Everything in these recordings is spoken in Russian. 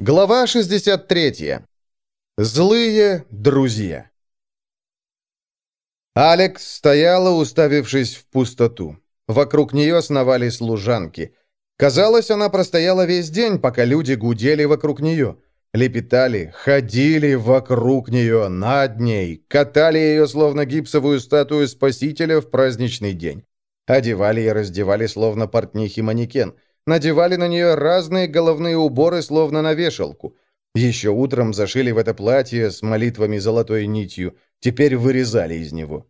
Глава 63. Злые друзья. Алекс стояла, уставившись в пустоту. Вокруг нее сновали служанки. Казалось, она простояла весь день, пока люди гудели вокруг нее. Лепетали, ходили вокруг нее, над ней, катали ее, словно гипсовую статую Спасителя в праздничный день. Одевали и раздевали, словно портнихи-манекен – надевали на нее разные головные уборы, словно на вешалку. Еще утром зашили в это платье с молитвами золотой нитью, теперь вырезали из него.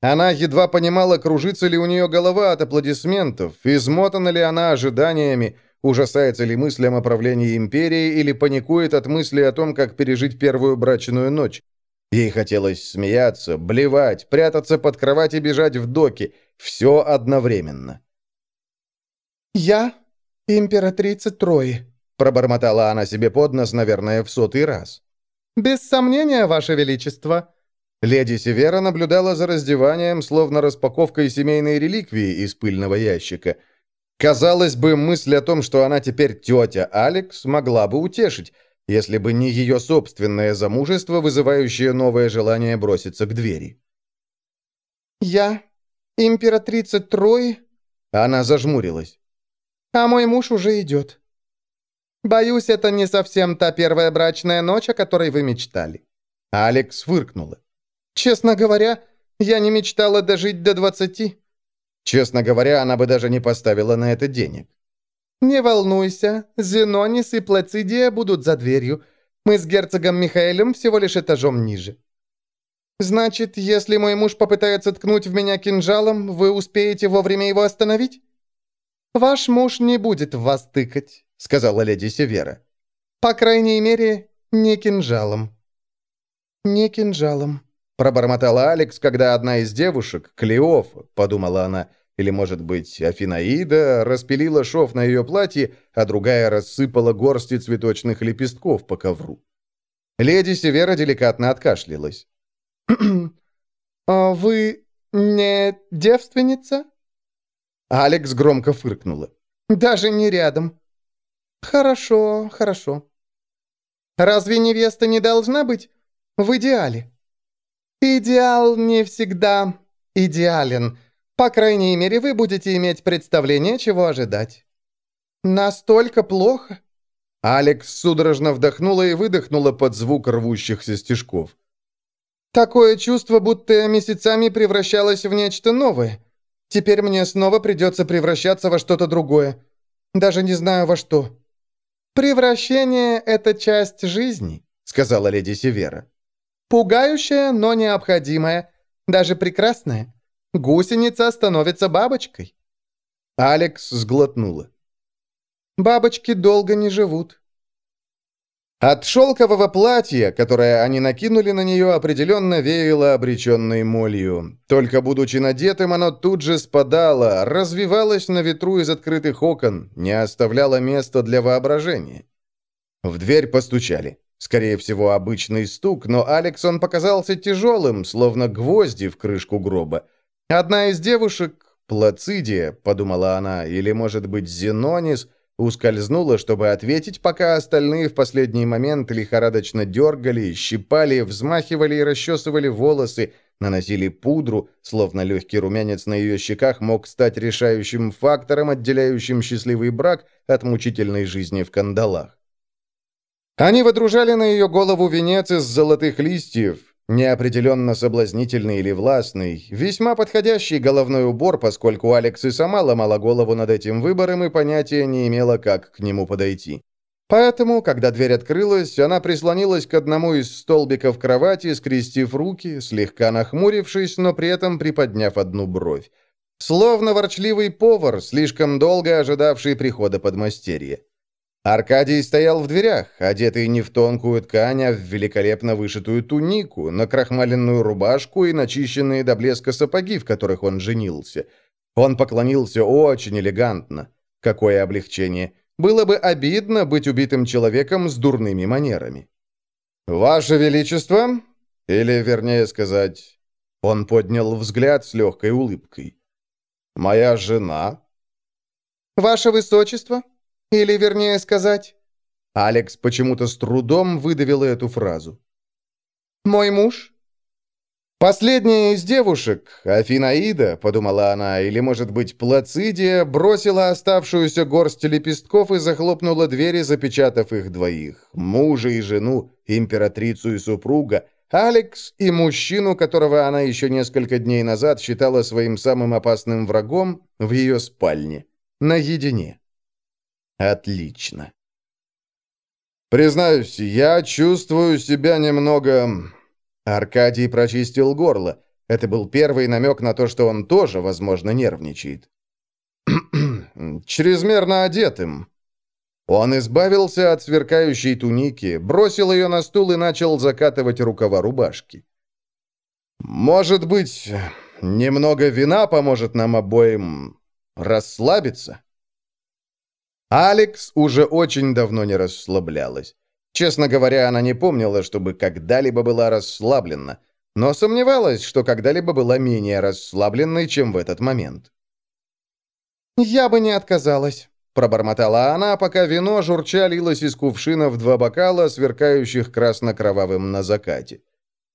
Она едва понимала, кружится ли у нее голова от аплодисментов, измотана ли она ожиданиями, ужасается ли мыслям о правлении империи или паникует от мысли о том, как пережить первую брачную ночь. Ей хотелось смеяться, блевать, прятаться под кровать и бежать в доки. Все одновременно. «Я «Императрица Трои», — пробормотала она себе под нос, наверное, в сотый раз. «Без сомнения, Ваше Величество». Леди Севера наблюдала за раздеванием, словно распаковкой семейной реликвии из пыльного ящика. Казалось бы, мысль о том, что она теперь тетя Алекс, могла бы утешить, если бы не ее собственное замужество, вызывающее новое желание броситься к двери. «Я императрица Трои?» Она зажмурилась а мой муж уже идет. Боюсь, это не совсем та первая брачная ночь, о которой вы мечтали». Алекс фыркнула. «Честно говоря, я не мечтала дожить до двадцати». Честно говоря, она бы даже не поставила на это денег. «Не волнуйся, Зенонис и Плацидия будут за дверью. Мы с герцогом Михаэлем всего лишь этажом ниже». «Значит, если мой муж попытается ткнуть в меня кинжалом, вы успеете вовремя его остановить?» «Ваш муж не будет в вас тыкать», — сказала леди Севера. «По крайней мере, не кинжалом». «Не кинжалом», — пробормотала Алекс, когда одна из девушек, Клеофа, подумала она, или, может быть, Афинаида, распилила шов на ее платье, а другая рассыпала горсти цветочных лепестков по ковру. Леди Севера деликатно откашлялась. «А вы не девственница?» Алекс громко фыркнула. «Даже не рядом». «Хорошо, хорошо. Разве невеста не должна быть в идеале?» «Идеал не всегда идеален. По крайней мере, вы будете иметь представление, чего ожидать». «Настолько плохо?» Алекс судорожно вдохнула и выдохнула под звук рвущихся стежков. «Такое чувство, будто месяцами превращалась в нечто новое. Теперь мне снова придется превращаться во что-то другое. Даже не знаю во что». «Превращение — это часть жизни», — сказала леди Севера. «Пугающая, но необходимая, даже прекрасная. Гусеница становится бабочкой». Алекс сглотнула. «Бабочки долго не живут. От шелкового платья, которое они накинули на нее, определенно веяло обреченной молью. Только будучи надетым, оно тут же спадало, развивалось на ветру из открытых окон, не оставляло места для воображения. В дверь постучали. Скорее всего, обычный стук, но Алексон показался тяжелым, словно гвозди в крышку гроба. Одна из девушек, Плацидия, подумала она, или, может быть, Зенонис, Ускользнула, чтобы ответить, пока остальные в последний момент лихорадочно дергали, щипали, взмахивали и расчесывали волосы, наносили пудру, словно легкий румянец на ее щеках мог стать решающим фактором, отделяющим счастливый брак от мучительной жизни в кандалах. Они водружали на ее голову венец из золотых листьев, Неопределенно соблазнительный или властный, весьма подходящий головной убор, поскольку Алекс и сама ломала голову над этим выбором и понятия не имела, как к нему подойти. Поэтому, когда дверь открылась, она прислонилась к одному из столбиков кровати, скрестив руки, слегка нахмурившись, но при этом приподняв одну бровь. Словно ворчливый повар, слишком долго ожидавший прихода подмастерья. Аркадий стоял в дверях, одетый не в тонкую ткань, а в великолепно вышитую тунику, на крахмаленную рубашку и начищенные до блеска сапоги, в которых он женился. Он поклонился очень элегантно. Какое облегчение! Было бы обидно быть убитым человеком с дурными манерами. «Ваше Величество!» Или, вернее сказать, он поднял взгляд с легкой улыбкой. «Моя жена?» «Ваше Высочество?» Или, вернее сказать, Алекс почему-то с трудом выдавила эту фразу. «Мой муж?» Последняя из девушек, Афинаида, подумала она, или, может быть, Плацидия, бросила оставшуюся горсть лепестков и захлопнула двери, запечатав их двоих, мужа и жену, императрицу и супруга, Алекс и мужчину, которого она еще несколько дней назад считала своим самым опасным врагом, в ее спальне, наедине. Отлично. Признаюсь, я чувствую себя немного Аркадий прочистил горло. Это был первый намек на то, что он тоже, возможно, нервничает. «Чрезмерно одетым». Он избавился от сверкающей туники, бросил ее на стул и начал закатывать рукава рубашки. «Может быть, немного вина поможет нам обоим расслабиться?» Алекс уже очень давно не расслаблялась. Честно говоря, она не помнила, чтобы когда-либо была расслаблена, но сомневалась, что когда-либо была менее расслабленной, чем в этот момент. «Я бы не отказалась», — пробормотала она, пока вино журча лилось из кувшина в два бокала, сверкающих красно-кровавым на закате.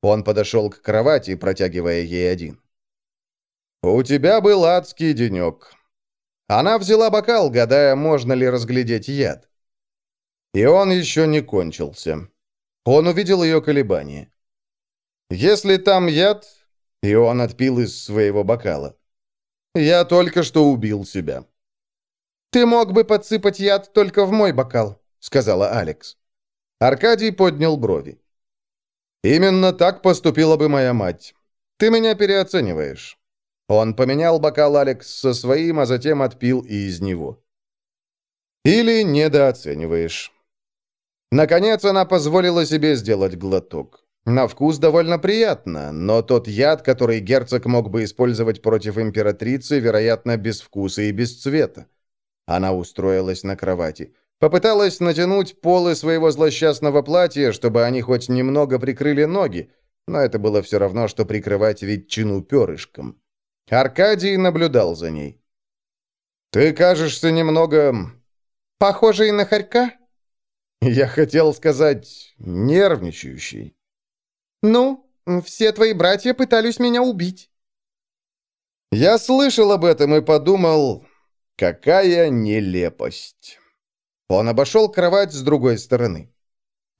Он подошел к кровати, протягивая ей один. «У тебя был адский денек». Она взяла бокал, гадая, можно ли разглядеть яд. И он еще не кончился. Он увидел ее колебания. «Если там яд...» И он отпил из своего бокала. «Я только что убил себя». «Ты мог бы подсыпать яд только в мой бокал», — сказала Алекс. Аркадий поднял брови. «Именно так поступила бы моя мать. Ты меня переоцениваешь». Он поменял бокал Алекс со своим, а затем отпил и из него. «Или недооцениваешь». Наконец она позволила себе сделать глоток. На вкус довольно приятно, но тот яд, который герцог мог бы использовать против императрицы, вероятно, без вкуса и без цвета. Она устроилась на кровати. Попыталась натянуть полы своего злосчастного платья, чтобы они хоть немного прикрыли ноги, но это было все равно, что прикрывать ветчину перышком. Аркадий наблюдал за ней. «Ты кажешься немного...» «Похожей на хорька?» Я хотел сказать, нервничающий. Ну, все твои братья пытались меня убить. Я слышал об этом и подумал, какая нелепость. Он обошел кровать с другой стороны.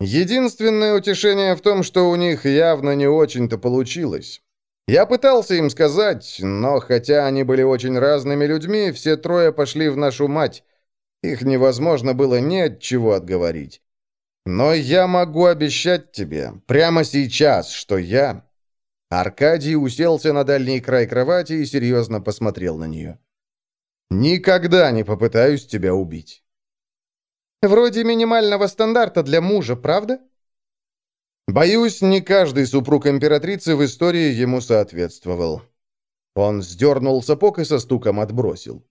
Единственное утешение в том, что у них явно не очень-то получилось. Я пытался им сказать, но хотя они были очень разными людьми, все трое пошли в нашу мать, их невозможно было ни от чего отговорить. Но я могу обещать тебе прямо сейчас, что я...» Аркадий уселся на дальний край кровати и серьезно посмотрел на нее. «Никогда не попытаюсь тебя убить». «Вроде минимального стандарта для мужа, правда?» Боюсь, не каждый супруг императрицы в истории ему соответствовал. Он сдернул сапог и со стуком отбросил.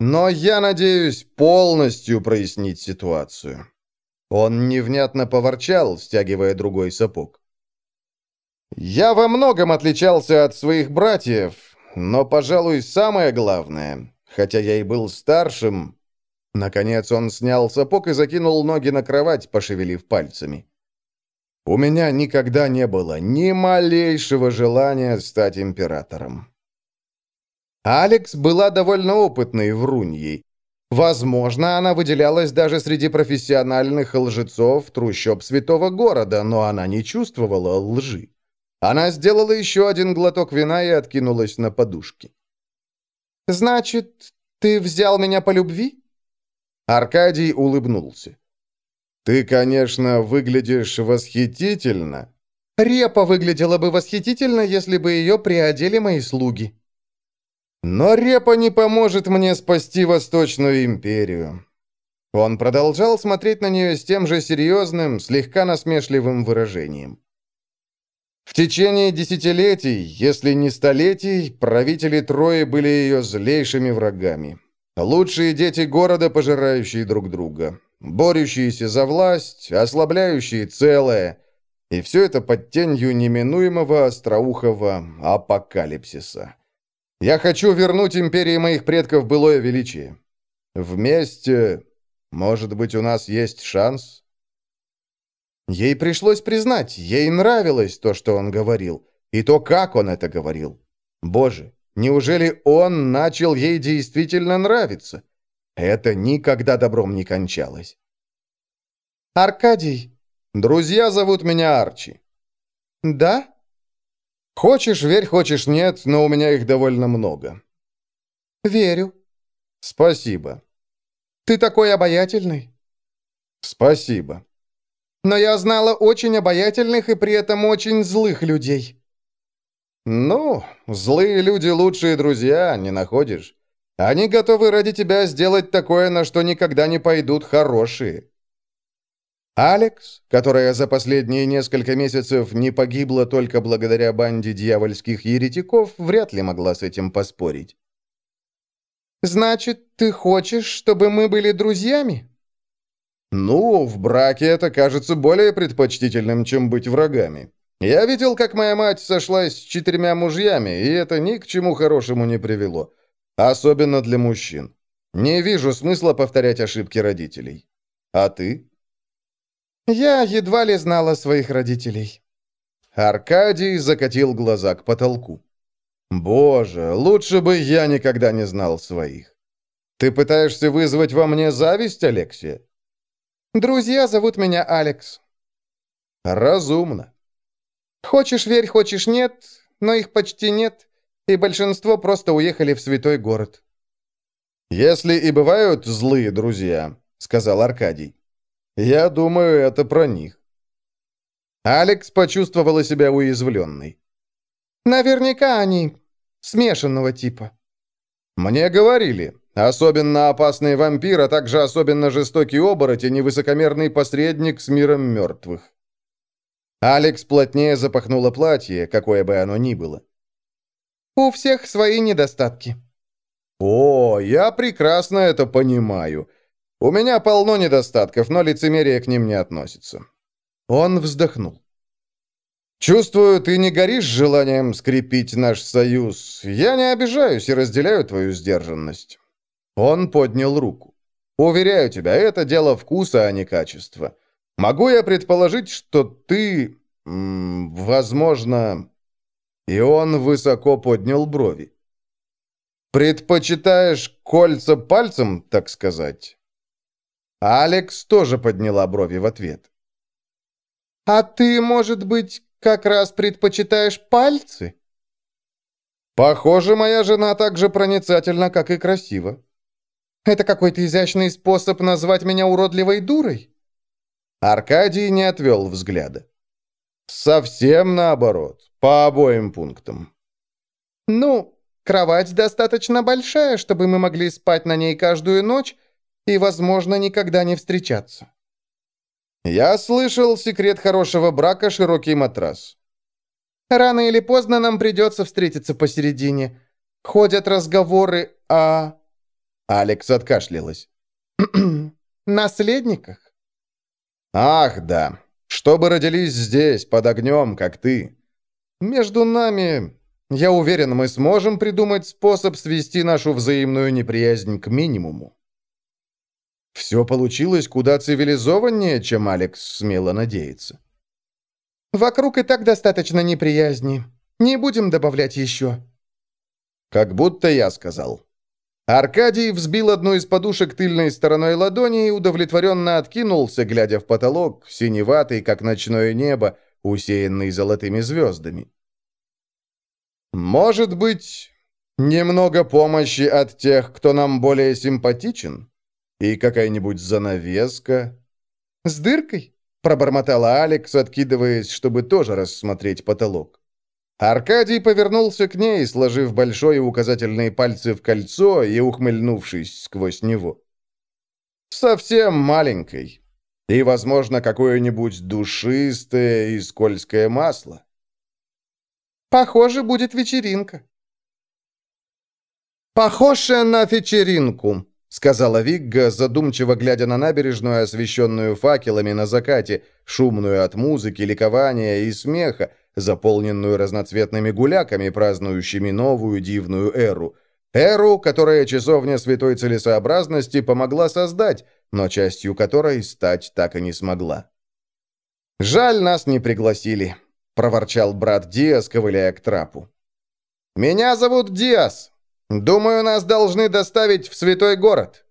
Но я надеюсь полностью прояснить ситуацию. Он невнятно поворчал, стягивая другой сапог. Я во многом отличался от своих братьев, но, пожалуй, самое главное, хотя я и был старшим... Наконец он снял сапог и закинул ноги на кровать, пошевелив пальцами. У меня никогда не было ни малейшего желания стать императором. Алекс была довольно опытной вруньей. Возможно, она выделялась даже среди профессиональных лжецов трущоб святого города, но она не чувствовала лжи. Она сделала еще один глоток вина и откинулась на подушки. «Значит, ты взял меня по любви?» Аркадий улыбнулся. «Ты, конечно, выглядишь восхитительно». «Репа выглядела бы восхитительно, если бы ее приодели мои слуги», но репа не поможет мне спасти Восточную империю. Он продолжал смотреть на нее с тем же серьезным, слегка насмешливым выражением. В течение десятилетий, если не столетий, правители Трои были ее злейшими врагами. Лучшие дети города, пожирающие друг друга, борющиеся за власть, ослабляющие целое, и все это под тенью неминуемого остроухого апокалипсиса. Я хочу вернуть империи моих предков былое величие. Вместе Может быть, у нас есть шанс?» Ей пришлось признать, ей нравилось то, что он говорил, и то, как он это говорил. Боже, неужели он начал ей действительно нравиться? Это никогда добром не кончалось. «Аркадий!» «Друзья зовут меня Арчи». «Да?» «Хочешь, верь, хочешь, нет, но у меня их довольно много». «Верю». «Спасибо». «Ты такой обаятельный». «Спасибо». Но я знала очень обаятельных и при этом очень злых людей». «Ну, злые люди лучшие друзья, не находишь? Они готовы ради тебя сделать такое, на что никогда не пойдут хорошие». Алекс, которая за последние несколько месяцев не погибла только благодаря банде дьявольских еретиков, вряд ли могла с этим поспорить. «Значит, ты хочешь, чтобы мы были друзьями?» «Ну, в браке это кажется более предпочтительным, чем быть врагами. Я видел, как моя мать сошлась с четырьмя мужьями, и это ни к чему хорошему не привело. Особенно для мужчин. Не вижу смысла повторять ошибки родителей. А ты?» «Я едва ли знала своих родителей». Аркадий закатил глаза к потолку. «Боже, лучше бы я никогда не знал своих. Ты пытаешься вызвать во мне зависть, Алексия?» Друзья зовут меня Алекс». «Разумно». «Хочешь верь, хочешь нет, но их почти нет, и большинство просто уехали в святой город». «Если и бывают злые друзья», — сказал Аркадий, — «я думаю, это про них». Алекс почувствовала себя уязвленной. «Наверняка они смешанного типа». «Мне говорили, Особенно опасный вампир, а также особенно жестокий оборотень и высокомерный посредник с миром мертвых. Алекс плотнее запахнула платье, какое бы оно ни было. «У всех свои недостатки». «О, я прекрасно это понимаю. У меня полно недостатков, но лицемерие к ним не относится». Он вздохнул. «Чувствую, ты не горишь желанием скрепить наш союз. Я не обижаюсь и разделяю твою сдержанность. Он поднял руку. «Уверяю тебя, это дело вкуса, а не качества. Могу я предположить, что ты... возможно...» И он высоко поднял брови. «Предпочитаешь кольца пальцем, так сказать?» Алекс тоже подняла брови в ответ. «А ты, может быть, как раз предпочитаешь пальцы?» «Похоже, моя жена так же проницательна, как и красива». Это какой-то изящный способ назвать меня уродливой дурой?» Аркадий не отвел взгляда. «Совсем наоборот, по обоим пунктам». «Ну, кровать достаточно большая, чтобы мы могли спать на ней каждую ночь и, возможно, никогда не встречаться». «Я слышал, секрет хорошего брака — широкий матрас». «Рано или поздно нам придется встретиться посередине. Ходят разговоры о...» Алекс откашлялась. «Наследниках?» «Ах, да. Чтобы родились здесь, под огнем, как ты. Между нами, я уверен, мы сможем придумать способ свести нашу взаимную неприязнь к минимуму». Все получилось куда цивилизованнее, чем Алекс смело надеется. «Вокруг и так достаточно неприязни. Не будем добавлять еще». «Как будто я сказал». Аркадий взбил одну из подушек тыльной стороной ладони и удовлетворенно откинулся, глядя в потолок, синеватый, как ночное небо, усеянный золотыми звездами. «Может быть, немного помощи от тех, кто нам более симпатичен? И какая-нибудь занавеска?» «С дыркой?» — пробормотала Алекс, откидываясь, чтобы тоже рассмотреть потолок. Аркадий повернулся к ней, сложив большой и указательные пальцы в кольцо и ухмыльнувшись сквозь него. «Совсем маленькой. И, возможно, какое-нибудь душистое и скользкое масло». «Похоже, будет вечеринка». «Похоже на вечеринку», — сказала Вигга, задумчиво глядя на набережную, освещенную факелами на закате, шумную от музыки, ликования и смеха, заполненную разноцветными гуляками, празднующими новую дивную эру. Эру, которая часовня святой целесообразности помогла создать, но частью которой стать так и не смогла. «Жаль, нас не пригласили», — проворчал брат Диас, ковыляя к трапу. «Меня зовут Диас. Думаю, нас должны доставить в святой город».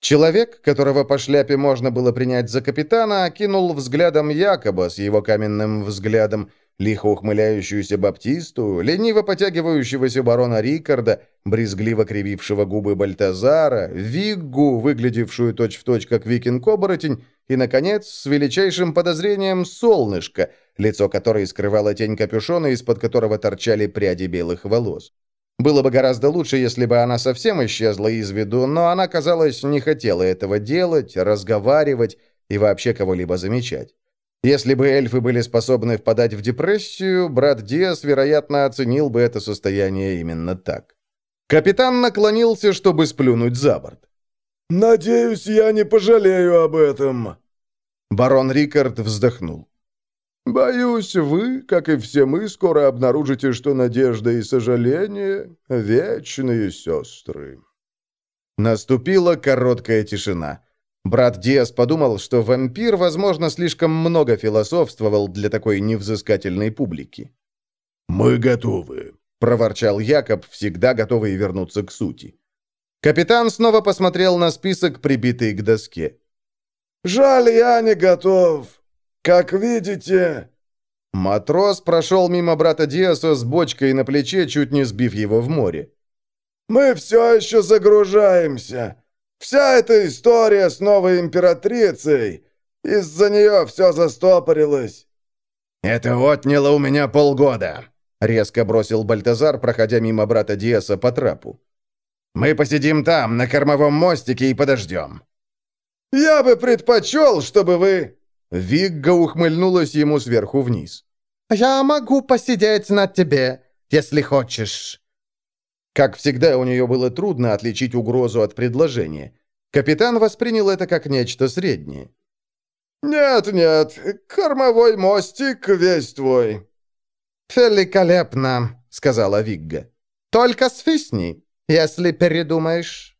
Человек, которого по шляпе можно было принять за капитана, окинул взглядом Якоба с его каменным взглядом, лихо ухмыляющуюся Баптисту, лениво потягивающегося барона Рикарда, брезгливо кривившего губы Бальтазара, Виггу, выглядевшую точь-в-точь точь как викинг-оборотень, и, наконец, с величайшим подозрением солнышко, лицо которой скрывала тень капюшона, из-под которого торчали пряди белых волос. Было бы гораздо лучше, если бы она совсем исчезла из виду, но она, казалось, не хотела этого делать, разговаривать и вообще кого-либо замечать. Если бы эльфы были способны впадать в депрессию, брат Диас, вероятно, оценил бы это состояние именно так. Капитан наклонился, чтобы сплюнуть за борт. «Надеюсь, я не пожалею об этом». Барон Рикард вздохнул. Боюсь, вы, как и все мы, скоро обнаружите, что надежда и сожаление — вечные сестры». Наступила короткая тишина. Брат Диас подумал, что вампир, возможно, слишком много философствовал для такой невзыскательной публики. «Мы готовы», — проворчал Якоб, всегда готовый вернуться к сути. Капитан снова посмотрел на список, прибитый к доске. «Жаль, я не готов. Как видите...» Матрос прошел мимо брата Диаса с бочкой на плече, чуть не сбив его в море. «Мы все еще загружаемся. Вся эта история с новой императрицей. Из-за нее все застопорилось». «Это отняло у меня полгода», — резко бросил Бальтазар, проходя мимо брата Диаса по трапу. «Мы посидим там, на кормовом мостике, и подождем». «Я бы предпочел, чтобы вы...» Вигга ухмыльнулась ему сверху вниз. «Я могу посидеть над тебе, если хочешь». Как всегда, у нее было трудно отличить угрозу от предложения. Капитан воспринял это как нечто среднее. «Нет-нет, кормовой мостик весь твой». «Великолепно», — сказала Вигга. «Только свистни, если передумаешь».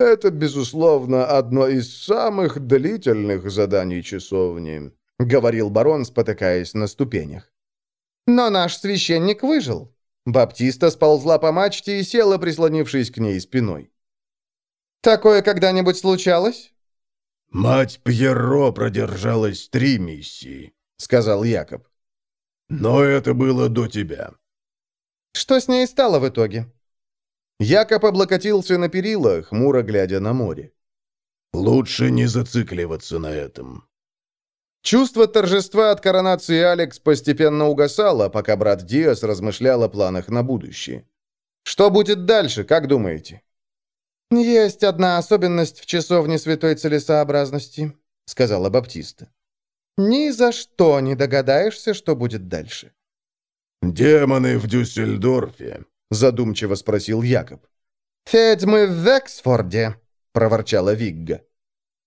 Это, безусловно, одно из самых длительных заданий часовни», — говорил барон, спотыкаясь на ступенях. «Но наш священник выжил». Баптиста сползла по мачте и села, прислонившись к ней спиной. «Такое когда-нибудь случалось?» «Мать Пьеро продержалась три миссии», — сказал Якоб. «Но это было до тебя». «Что с ней стало в итоге?» Якоб облокотился на перила, хмуро глядя на море. «Лучше не зацикливаться на этом». Чувство торжества от коронации Алекс постепенно угасало, пока брат Диас размышлял о планах на будущее. «Что будет дальше, как думаете?» «Есть одна особенность в часовне святой целесообразности», — сказала Баптиста. «Ни за что не догадаешься, что будет дальше». «Демоны в Дюссельдорфе», задумчиво спросил Якоб. «Ведьмы в Вексфорде», — проворчала Вигга.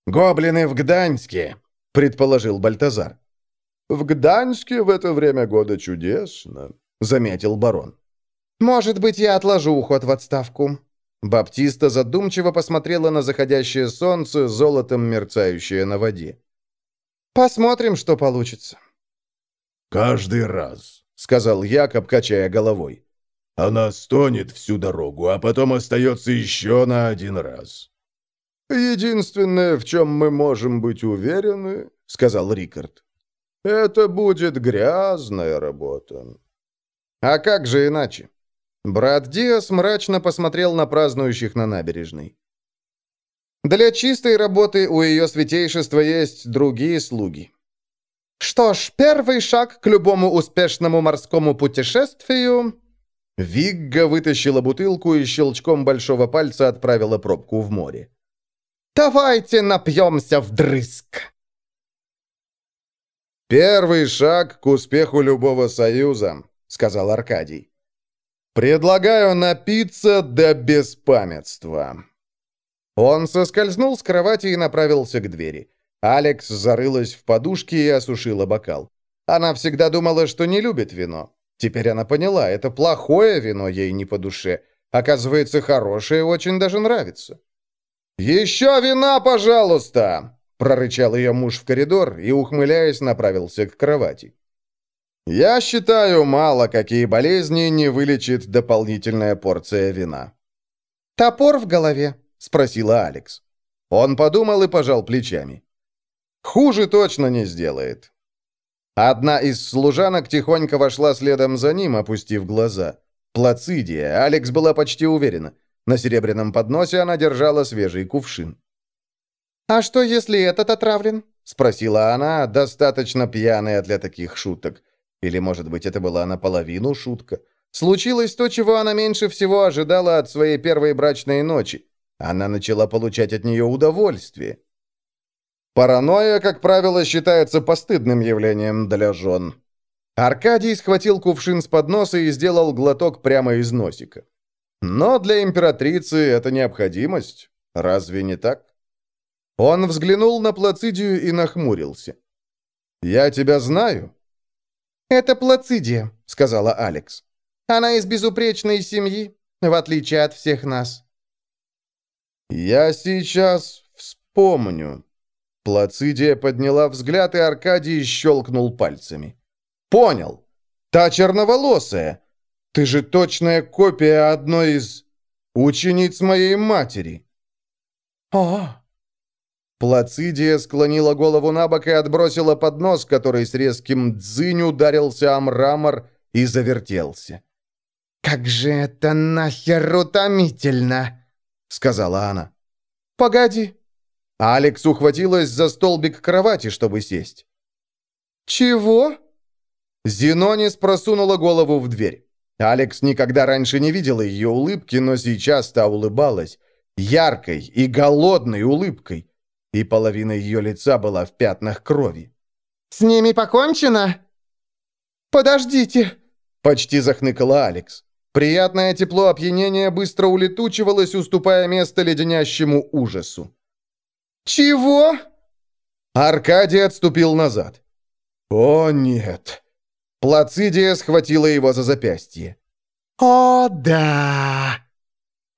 «Гоблины в Гданьске», — предположил Бальтазар. «В Гданьске в это время года чудесно», — заметил барон. «Может быть, я отложу уход в отставку». Баптиста задумчиво посмотрела на заходящее солнце, золотом мерцающее на воде. «Посмотрим, что получится». «Каждый раз», — сказал Якоб, качая головой. Она стонет всю дорогу, а потом остается еще на один раз». «Единственное, в чем мы можем быть уверены, — сказал Рикард, — это будет грязная работа». «А как же иначе?» Брат Диас мрачно посмотрел на празднующих на набережной. «Для чистой работы у ее святейшества есть другие слуги». «Что ж, первый шаг к любому успешному морскому путешествию Вигга вытащила бутылку и щелчком большого пальца отправила пробку в море. «Давайте напьемся вдрызг!» «Первый шаг к успеху любого союза», — сказал Аркадий. «Предлагаю напиться до беспамятства». Он соскользнул с кровати и направился к двери. Алекс зарылась в подушки и осушила бокал. Она всегда думала, что не любит вино. Теперь она поняла, это плохое вино ей не по душе. Оказывается, хорошее очень даже нравится. «Еще вина, пожалуйста!» — прорычал ее муж в коридор и, ухмыляясь, направился к кровати. «Я считаю, мало какие болезни не вылечит дополнительная порция вина». «Топор в голове?» — спросила Алекс. Он подумал и пожал плечами. «Хуже точно не сделает». Одна из служанок тихонько вошла следом за ним, опустив глаза. Плацидия, Алекс была почти уверена. На серебряном подносе она держала свежий кувшин. «А что, если этот отравлен?» — спросила она, достаточно пьяная для таких шуток. Или, может быть, это была наполовину шутка. Случилось то, чего она меньше всего ожидала от своей первой брачной ночи. Она начала получать от нее удовольствие. Паранойя, как правило, считается постыдным явлением для жен. Аркадий схватил кувшин с подноса и сделал глоток прямо из носика. Но для императрицы это необходимость. Разве не так? Он взглянул на Плацидию и нахмурился. «Я тебя знаю». «Это Плацидия», — сказала Алекс. «Она из безупречной семьи, в отличие от всех нас». «Я сейчас вспомню». Плацидия подняла взгляд, и Аркадий щелкнул пальцами. «Понял. Та черноволосая. Ты же точная копия одной из учениц моей матери». «О!» Плацидия склонила голову на бок и отбросила поднос, который с резким дзынь ударился о мрамор и завертелся. «Как же это нахер утомительно!» — сказала она. «Погоди!» Алекс ухватилась за столбик кровати, чтобы сесть. «Чего?» Зенонис просунула голову в дверь. Алекс никогда раньше не видела ее улыбки, но сейчас та улыбалась. Яркой и голодной улыбкой и половина ее лица была в пятнах крови. «С ними покончено?» «Подождите!» — почти захныкала Алекс. Приятное тепло опьянения быстро улетучивалось, уступая место леденящему ужасу. «Чего?» Аркадий отступил назад. «О, нет!» Плацидия схватила его за запястье. «О, да!»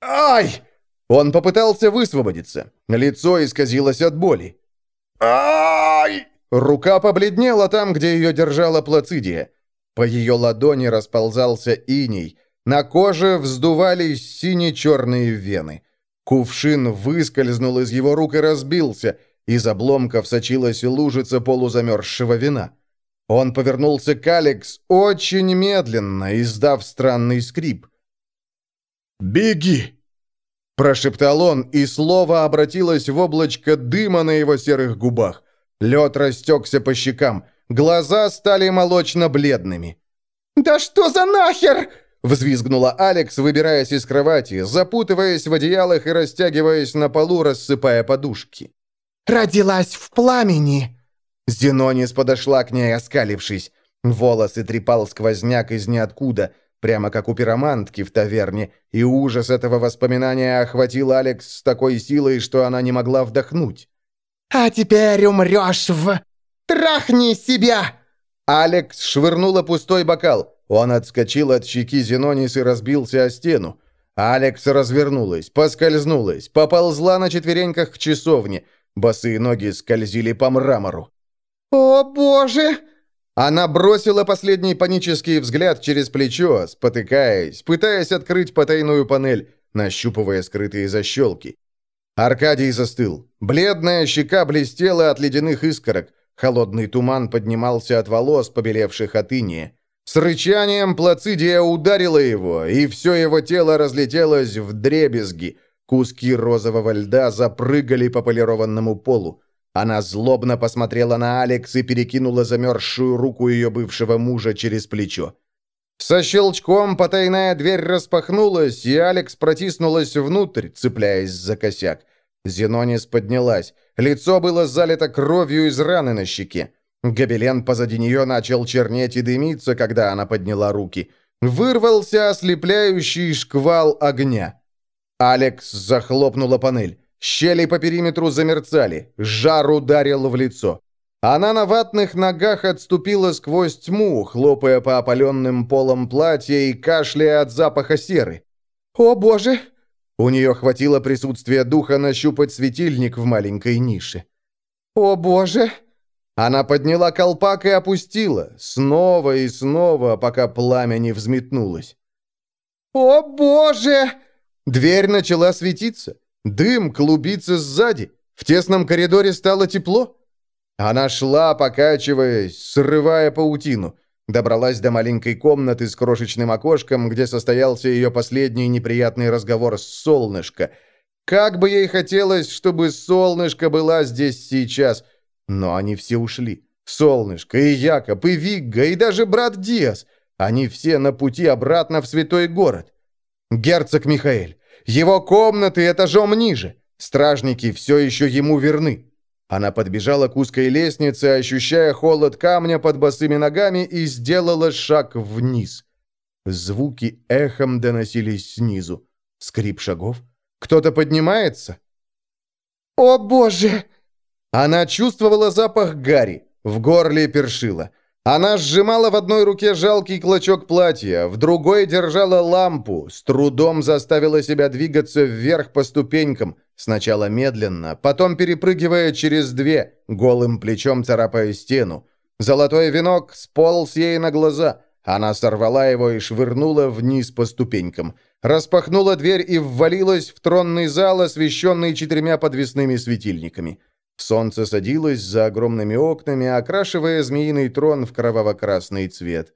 «Ай!» Он попытался высвободиться. Лицо исказилось от боли. «Ай!» Рука побледнела там, где ее держала Плацидия. По ее ладони расползался иней. На коже вздувались сине-черные вены. Кувшин выскользнул из его рук и разбился. Из обломков сочилась лужица полузамерзшего вина. Он повернулся к Алекс очень медленно, издав странный скрип. «Беги!» Прошептал он, и слово обратилось в облачко дыма на его серых губах. Лед растекся по щекам. Глаза стали молочно-бледными. «Да что за нахер?» Взвизгнула Алекс, выбираясь из кровати, запутываясь в одеялах и растягиваясь на полу, рассыпая подушки. «Родилась в пламени!» Зенонис подошла к ней, оскалившись. Волосы трепал сквозняк из ниоткуда прямо как у пиромантки в таверне, и ужас этого воспоминания охватил Алекс с такой силой, что она не могла вдохнуть. «А теперь умрешь в... Трахни себя!» Алекс швырнула пустой бокал. Он отскочил от щеки Зенонис и разбился о стену. Алекс развернулась, поскользнулась, поползла на четвереньках к часовне. Босые ноги скользили по мрамору. «О, боже!» Она бросила последний панический взгляд через плечо, спотыкаясь, пытаясь открыть потайную панель, нащупывая скрытые защелки. Аркадий застыл. Бледная щека блестела от ледяных искорок. Холодный туман поднимался от волос, побелевших от иния. С рычанием Плацидия ударила его, и все его тело разлетелось в дребезги. Куски розового льда запрыгали по полированному полу. Она злобно посмотрела на Алекс и перекинула замерзшую руку ее бывшего мужа через плечо. Со щелчком потайная дверь распахнулась, и Алекс протиснулась внутрь, цепляясь за косяк. Зенонис поднялась. Лицо было залито кровью из раны на щеке. Гобелен позади нее начал чернеть и дымиться, когда она подняла руки. Вырвался ослепляющий шквал огня. Алекс захлопнула панель. Щели по периметру замерцали, жар ударил в лицо. Она на ватных ногах отступила сквозь тьму, хлопая по опаленным полам платья и кашляя от запаха серы. «О, боже!» У нее хватило присутствия духа нащупать светильник в маленькой нише. «О, Боже!» Она подняла колпак и опустила, снова и снова, пока пламя не взметнулось. «О, Боже!» Дверь начала светиться. Дым клубится сзади. В тесном коридоре стало тепло. Она шла, покачиваясь, срывая паутину. Добралась до маленькой комнаты с крошечным окошком, где состоялся ее последний неприятный разговор с Солнышко. Как бы ей хотелось, чтобы Солнышко была здесь сейчас. Но они все ушли. Солнышко, и Якоб, и Вигга, и даже брат Диас. Они все на пути обратно в святой город. Герцог Михаэль. Его комнаты этажом ниже. Стражники все еще ему верны. Она подбежала к узкой лестнице, ощущая холод камня под босыми ногами, и сделала шаг вниз. Звуки эхом доносились снизу. Скрип шагов. Кто-то поднимается. «О, Боже!» Она чувствовала запах гари. В горле першила. Она сжимала в одной руке жалкий клочок платья, в другой держала лампу, с трудом заставила себя двигаться вверх по ступенькам, сначала медленно, потом перепрыгивая через две, голым плечом царапая стену. Золотой венок сполз ей на глаза. Она сорвала его и швырнула вниз по ступенькам. Распахнула дверь и ввалилась в тронный зал, освещенный четырьмя подвесными светильниками. Солнце садилось за огромными окнами, окрашивая змеиный трон в кроваво-красный цвет.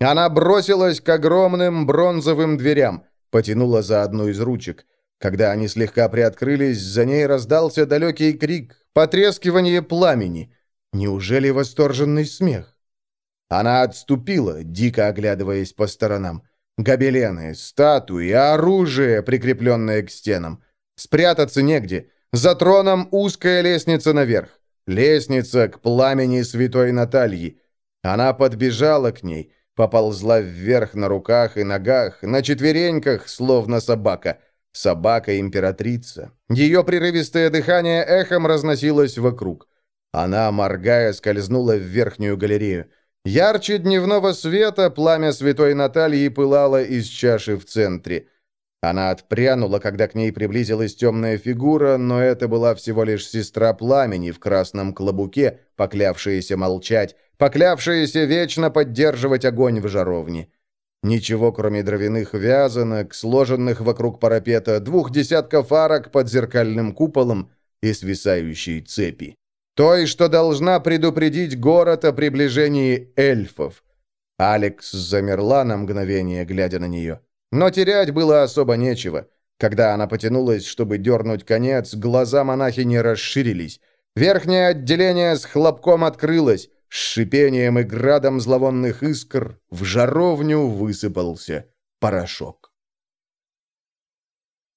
Она бросилась к огромным бронзовым дверям, потянула за одну из ручек. Когда они слегка приоткрылись, за ней раздался далекий крик, потрескивание пламени. Неужели восторженный смех? Она отступила, дико оглядываясь по сторонам. Гобелены, статуи, оружие, прикрепленное к стенам. Спрятаться негде — за троном узкая лестница наверх. Лестница к пламени святой Натальи. Она подбежала к ней, поползла вверх на руках и ногах, на четвереньках, словно собака. Собака-императрица. Ее прерывистое дыхание эхом разносилось вокруг. Она, моргая, скользнула в верхнюю галерею. Ярче дневного света пламя святой Натальи пылало из чаши в центре. Она отпрянула, когда к ней приблизилась темная фигура, но это была всего лишь сестра пламени в красном клобуке, поклявшаяся молчать, поклявшаяся вечно поддерживать огонь в жаровне. Ничего, кроме дровяных вязанок, сложенных вокруг парапета, двух десятков арок под зеркальным куполом и свисающей цепи. Той, что должна предупредить город о приближении эльфов. Алекс замерла на мгновение, глядя на нее. Но терять было особо нечего. Когда она потянулась, чтобы дернуть конец, глаза монахини расширились. Верхнее отделение с хлопком открылось. С шипением и градом зловонных искр в жаровню высыпался порошок.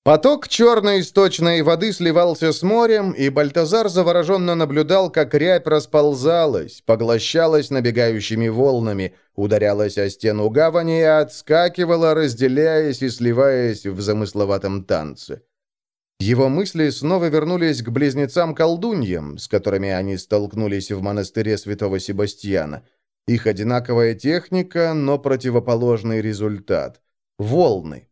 Поток черной источной воды сливался с морем, и Бальтазар завороженно наблюдал, как рябь расползалась, поглощалась набегающими волнами, ударялась о стену гавани и отскакивала, разделяясь и сливаясь в замысловатом танце. Его мысли снова вернулись к близнецам-колдуньям, с которыми они столкнулись в монастыре святого Себастьяна. Их одинаковая техника, но противоположный результат. Волны.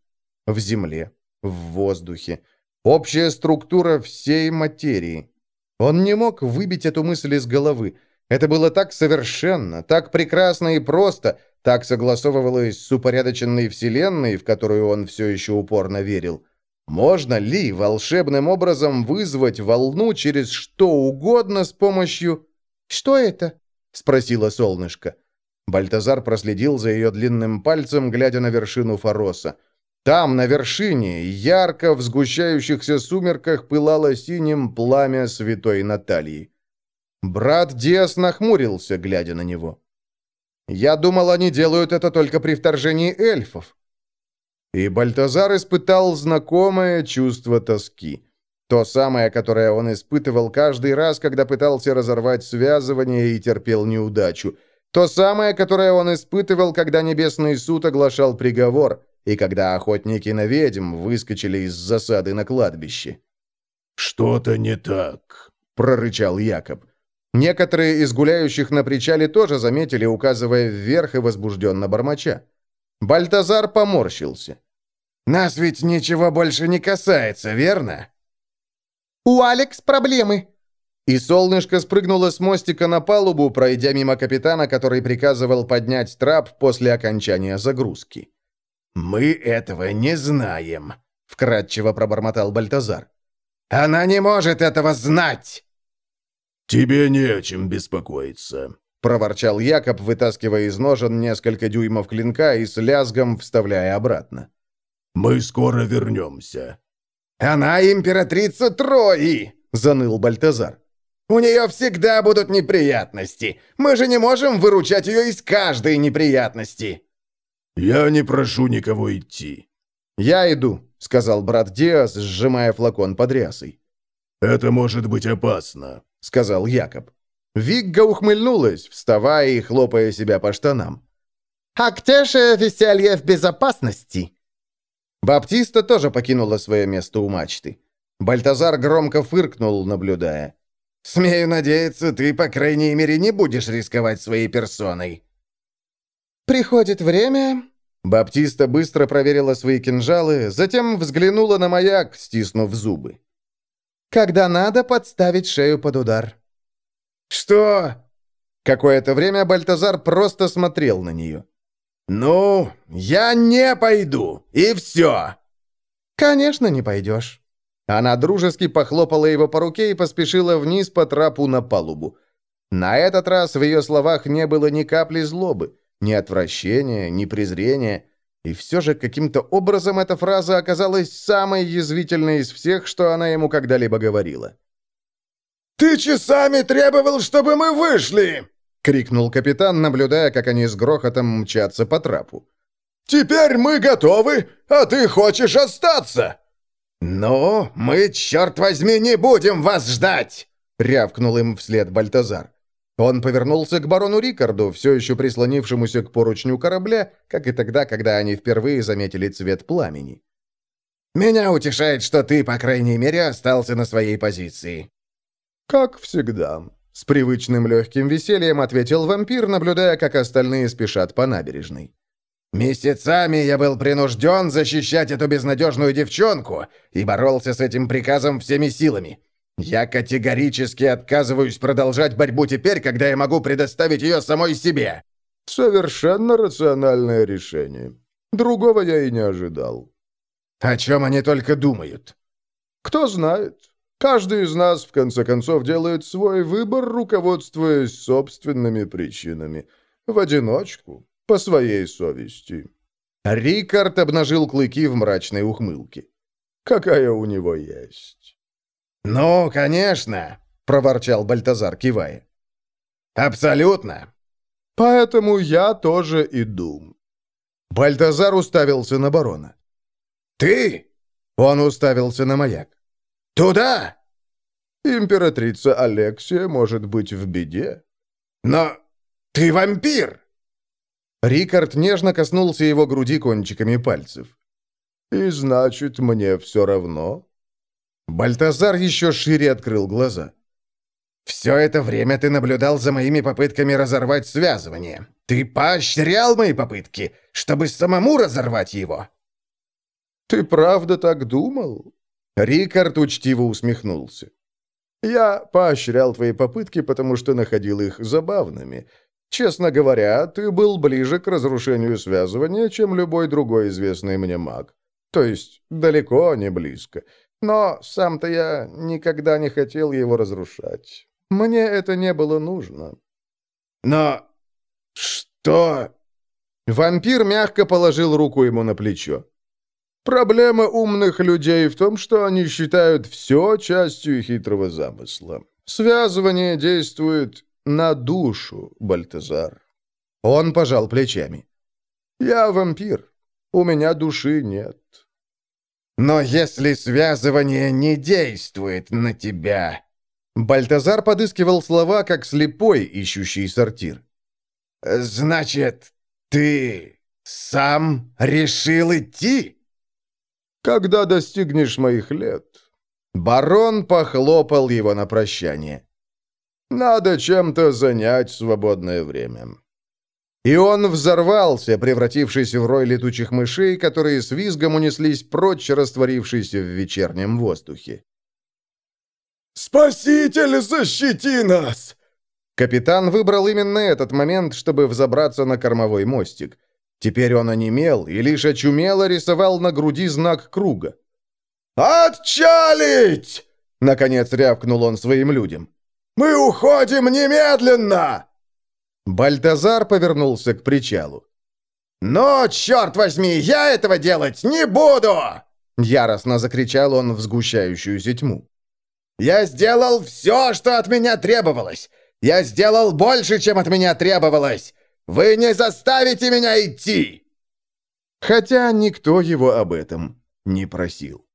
В земле в воздухе. Общая структура всей материи. Он не мог выбить эту мысль из головы. Это было так совершенно, так прекрасно и просто, так согласовывалось с упорядоченной вселенной, в которую он все еще упорно верил. Можно ли волшебным образом вызвать волну через что угодно с помощью... «Что это?» — спросила солнышко. Бальтазар проследил за ее длинным пальцем, глядя на вершину Фароса. Там, на вершине, ярко в сгущающихся сумерках пылало синим пламя святой Натальи. Брат Диас нахмурился, глядя на него. «Я думал, они делают это только при вторжении эльфов». И Бальтазар испытал знакомое чувство тоски. То самое, которое он испытывал каждый раз, когда пытался разорвать связывание и терпел неудачу. То самое, которое он испытывал, когда Небесный суд оглашал приговор – и когда охотники на ведьм выскочили из засады на кладбище. «Что-то не так», — прорычал Якоб. Некоторые из гуляющих на причале тоже заметили, указывая вверх и возбужденно бормоча. Бальтазар поморщился. Нас ведь ничего больше не касается, верно?» «У Алекс проблемы!» И солнышко спрыгнуло с мостика на палубу, пройдя мимо капитана, который приказывал поднять трап после окончания загрузки. «Мы этого не знаем», — вкратчиво пробормотал Бальтазар. «Она не может этого знать!» «Тебе не о чем беспокоиться», — проворчал Якоб, вытаскивая из ножен несколько дюймов клинка и с лязгом вставляя обратно. «Мы скоро вернемся». «Она императрица Трои!» — заныл Бальтазар. «У нее всегда будут неприятности. Мы же не можем выручать ее из каждой неприятности». «Я не прошу никого идти». «Я иду», — сказал брат Диас, сжимая флакон под рясой. «Это может быть опасно», — сказал Якоб. Вигга ухмыльнулась, вставая и хлопая себя по штанам. «А где же веселье в безопасности?» Баптиста тоже покинула свое место у мачты. Бальтазар громко фыркнул, наблюдая. «Смею надеяться, ты, по крайней мере, не будешь рисковать своей персоной». «Приходит время...» Баптиста быстро проверила свои кинжалы, затем взглянула на маяк, стиснув зубы. «Когда надо подставить шею под удар». «Что?» Какое-то время Бальтазар просто смотрел на нее. «Ну, я не пойду, и все!» «Конечно, не пойдешь». Она дружески похлопала его по руке и поспешила вниз по трапу на палубу. На этот раз в ее словах не было ни капли злобы, ни отвращения, ни презрения. И все же каким-то образом эта фраза оказалась самой язвительной из всех, что она ему когда-либо говорила. «Ты часами требовал, чтобы мы вышли!» — крикнул капитан, наблюдая, как они с грохотом мчатся по трапу. «Теперь мы готовы, а ты хочешь остаться!» «Ну, мы, черт возьми, не будем вас ждать!» — рявкнул им вслед Бальтазар. Он повернулся к барону Рикарду, все еще прислонившемуся к поручню корабля, как и тогда, когда они впервые заметили цвет пламени. «Меня утешает, что ты, по крайней мере, остался на своей позиции». «Как всегда», — с привычным легким весельем ответил вампир, наблюдая, как остальные спешат по набережной. «Месяцами я был принужден защищать эту безнадежную девчонку и боролся с этим приказом всеми силами. Я категорически отказываюсь продолжать борьбу теперь, когда я могу предоставить ее самой себе». «Совершенно рациональное решение. Другого я и не ожидал». «О чем они только думают?» «Кто знает. Каждый из нас, в конце концов, делает свой выбор, руководствуясь собственными причинами. В одиночку, по своей совести». Рикард обнажил клыки в мрачной ухмылке. «Какая у него есть». «Ну, конечно», — проворчал Бальтазар, кивая. «Абсолютно». «Поэтому я тоже иду». Бальтазар уставился на барона. «Ты?» — он уставился на маяк. «Туда!» «Императрица Алексия может быть в беде». «Но ты вампир!» Рикард нежно коснулся его груди кончиками пальцев. «И значит, мне все равно?» Бальтазар еще шире открыл глаза. «Все это время ты наблюдал за моими попытками разорвать связывание. Ты поощрял мои попытки, чтобы самому разорвать его». «Ты правда так думал?» Рикард учтиво усмехнулся. «Я поощрял твои попытки, потому что находил их забавными. Честно говоря, ты был ближе к разрушению связывания, чем любой другой известный мне маг. То есть далеко не близко. Но сам-то я никогда не хотел его разрушать. Мне это не было нужно». «Но... что...» Вампир мягко положил руку ему на плечо. Проблема умных людей в том, что они считают все частью хитрого замысла. Связывание действует на душу, Бальтазар. Он пожал плечами. Я вампир. У меня души нет. Но если связывание не действует на тебя... Бальтазар подыскивал слова, как слепой, ищущий сортир. «Значит, ты сам решил идти?» когда достигнешь моих лет». Барон похлопал его на прощание. «Надо чем-то занять свободное время». И он взорвался, превратившись в рой летучих мышей, которые с визгом унеслись прочь, растворившись в вечернем воздухе. «Спаситель, защити нас!» Капитан выбрал именно этот момент, чтобы взобраться на кормовой мостик. Теперь он онемел и лишь очумело рисовал на груди знак круга. «Отчалить!» — наконец рявкнул он своим людям. «Мы уходим немедленно!» Бальтазар повернулся к причалу. «Но, черт возьми, я этого делать не буду!» Яростно закричал он в сгущающуюся тьму. «Я сделал все, что от меня требовалось! Я сделал больше, чем от меня требовалось! Вы не заставите меня идти!» Хотя никто его об этом не просил.